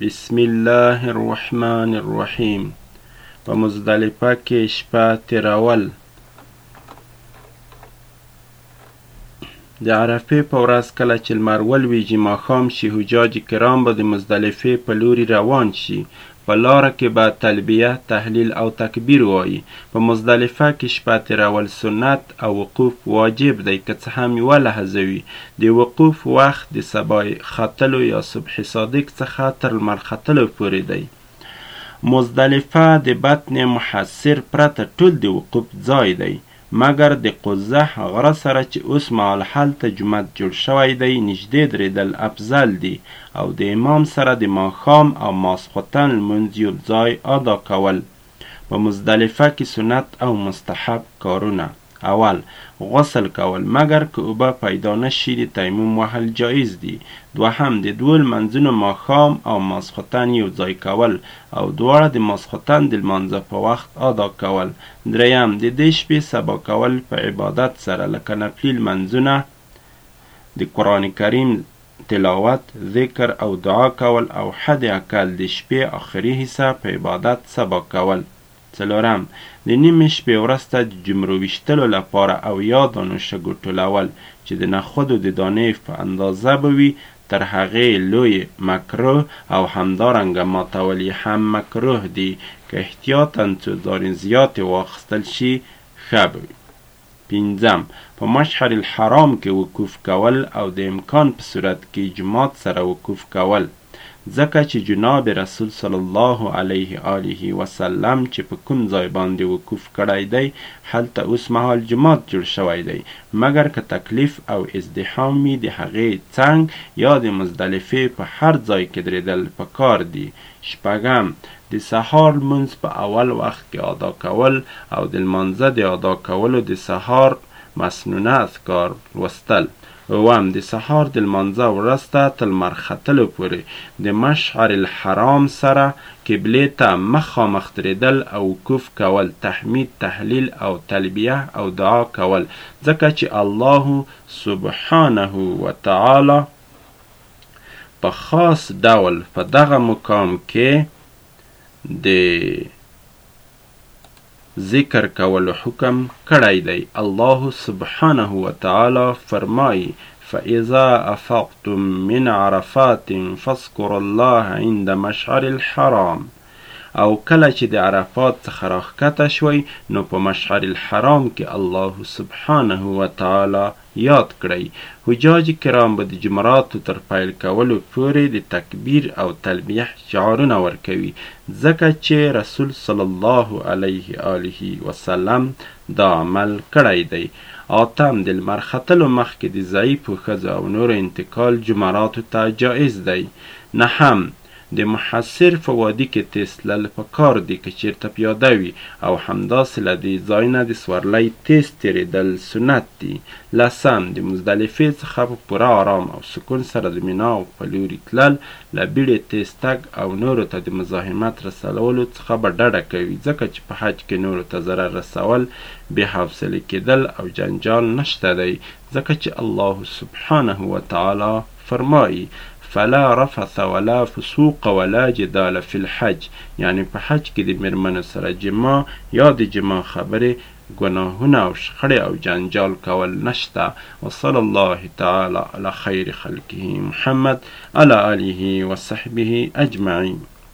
بسم الله الرحمن الرحیم په مزدلفه کې شپه تیرول د عرفې په ورځ کله چې لمر ولویږي ماښام شي حجاج کرام به د مزدلفې په لوري روان شي په لاره کې به تلبیه، تهلیل او تکبیر وایي. په مزدلفه کې شپه تېرول سنت او وقوف واجب دی که څه هم یوه لحظه وي. د وقوف وخت د سبای ختلو یا صبح صادق څخه تر لمر ختلو پورې دی. مزدلفه د بطن محصر پرته ټول د وقوف ځای دی. مګر د قزح غره سره چې اوس مهال هلته جومت جوړ شوی دی نژدې درېدل افضل دي او د امام سره د ماښام او ماسخوتن لمونځ يو ځای ادا کول. په مزدلفه کې سنت او مستحب کارونه، اول، غسل کول، مګر که اوبه پيدا نه شي د تيمم وهل جائز دي، دوهم، د دوو لمنځونو ماښام او ماسخوتن يو ځای کول او دواړه د ماسخوتن د لمانځه په وخت ادا کول، دریم، د دې شپې سبا کول په عبادت سره لکه نفلي لمنځونه، د قرآن کریم تلاوت، ذکر او دعا کول او حد اکل د شپې آخري حصه په عبادت سبا کول. څلورم، د نیمې شپې ورسته د جمرو ویشتلو لپاره او یا دانو شګو ټولول چې د نخودو د دانې په اندازه به وي تر هغې لوی مکروه او همدارنګه ماتول یې هم مکروه دي، که احتیاطاً څو ځانې زیاتې واخستل شي ښه به وي. پنځم، په مشعر الحرام کې وقوف کول او د امکان په صورت کې جماعت سره وقوف کول، ځکه چې جناب رسول صلی الله علیه آله وسلم چې په کوم ځای باندې وقوف کړی دی هلته اوس مهال جماعت جوړ شوی دی مګر که تکلیف او ازدحام وي د هغې څنګ یا د مزدلفې په هر ځای کې درېدل په کار دي. شپږم، د سهار لمونځ په اول وخت کې ادا کول او د لمانځه د ادا کولو د سهار مسنونه اذکار لوستل. اووم، د سهار د لمانځه ورسته تر لمر ختلو پورې د مشعر الحرام سره قبلې ته مخامخ درېدل او وقوف کول، تحمید، تهلیل او تلبیه او دعا کول، ځکه چې الله سبحانه و تعالی په خاص ډول په دغه مقام کې د. ذکر کولو حکم کړی دی الله سبحانه وتعالی فرمایي فاذا افقتم من عرفات فاذكروا الله عند مشعر الحرام او کله چې د عرفات څخه راښکته شوي نو په مشعر الحرام کې الله سبحانه وتعالی یاد کړئ، حجاج کرام به د جمراتو تر پیل کولو پورې د تکبیر او تلبیه شعارونه ورکوي، ځکه چې رسول صلی الله علیه آله وسلم دا عمل کړی دی. آتم، د لمر ختلو مخکې د ضعیفو ښځو او نورو انتقال جمراتو ته جائز دی. نهم، د محصر فه وادي کې تېز تلل په کار دي که چېرته پياده وي او همداسې له دې ځای نه د سورلۍ تېز تېرېدل سنت دي لسم، د مزدلفې څخه په پوره آرام او سکون سره د مينا په لوري تلل له بيړې تېز تګ او نورو ته د مزاحمت رسولو څخه به ډډه کوي ځکه چې په حج کې نورو ته ضرر رسول بې حوصلې کېدل او جنجال نشته دی ځکه چې الله سبحانه وتعالی فرمائی، فلا رفث ولا فسوق ولا جدال فی الحج، یعنی په حج کې د میرمنو سره جماع یا د جماع خبرې، ګناهونه او شخړې او جنجال کول نشته. وصلی الله تعالی علی خیر خلقه محمد علی آله وصحبه اجمعین.